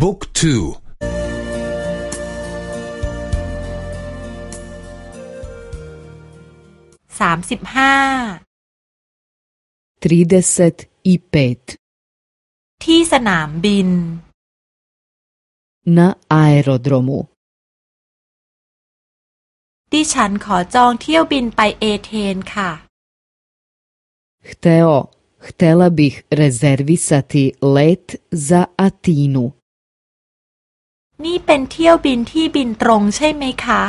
book two สามสิบห้า trideset i pet ที่สนามบิน na aerodromu ดิฉันขอจองเที่ยวบินไปเอเธนส์ค่ะ Hteo, htela bih rezervisati let za Atinu. นี่เป็นเที่ยวบินที่บินตรงใช่ไหมคะ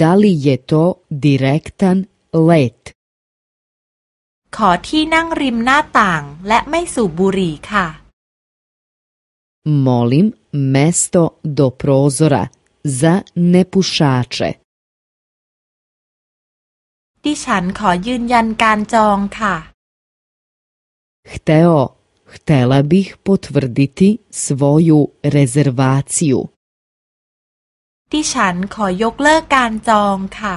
Da li je to direktan let? ขอที่นั่งริมหน้าต่างและไม่สูบบุหรี่ค่ะ Molim mesto do prozora za nepušače. ดิฉันขอยืนยันการจองค่ะ Hteo, htela bih potvrditi svoju rezervaciju. ดิฉันขอยกเลิกการจองค่ะ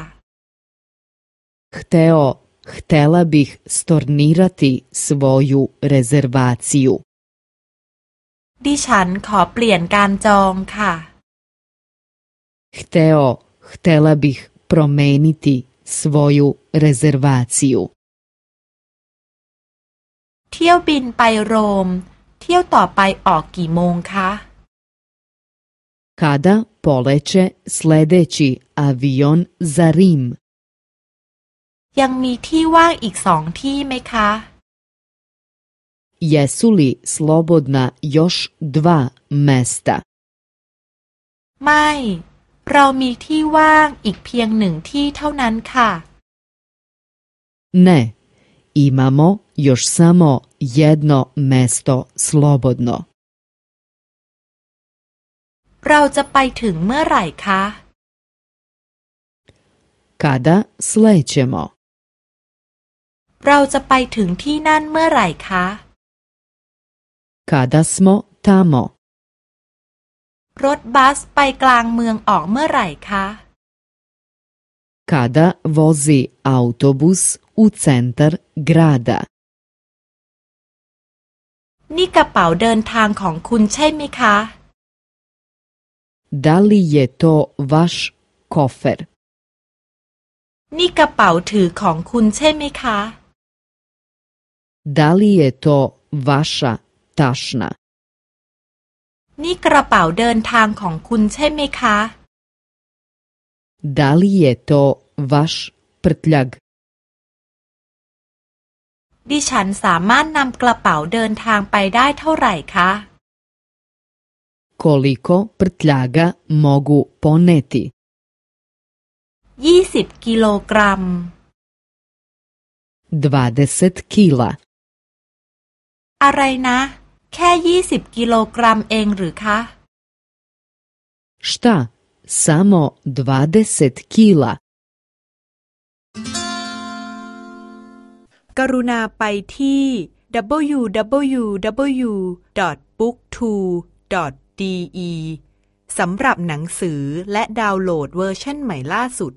Hteo, htela bih stornirati svoju rezervaciju. ดิฉันขอเปลี่ยนการจองค่ะ Hteo, htela bih promeniti svoju rezervaciju. เที่ยวบินไปโรม เที่ยวต่อไปออกกี่โมงคะ Kada poleće sledeći avion za Rim? ยังมีที่ว่างอีกสองที่ไหมคะ Jesu li slobodna još dva mesta? ไม่ เรามีที่ว่างอีกเพียงหนึ่งที่เท่านั้นค่ะ Ne, imamo još samo jedno mesto slobodno. เราจะไปถึงเมื่อไหร่คะ Kada slećemo? เราจะไปถึงที่นั่นเมื่อไหร่คะ Kada smo tamo? รถบัสไปกลางเมืองออกเมื่อไหร่คะ Kada vozi autobus u centar grada? นี่กระเป๋าเดินทางของคุณใช่ไหมคะ Da li je to vaš kofer? นี่กระเป๋าถือของคุณใช่ไหมคะ Da li je to vaša tašna? นี่กระเป๋าเดินทางของคุณใช่ไหมคะ Da li je to vaš prtljag? ดิฉันสามารถนำกระเป๋าเดินทางไปได้เท่าไหร่คะ Koliko prtljaga mogu poneti? ยี่สิบกิโลกรัม 20 kila. อะไรนะ แค่ยี่สิบกิโลกรัมเองหรือคะ Šta? Samo 20 kila. กรุณาไปที่ www.booktwo.de สำหรับหนังสือและดาวน์โหลดเวอร์ชันใหม่ล่าสุด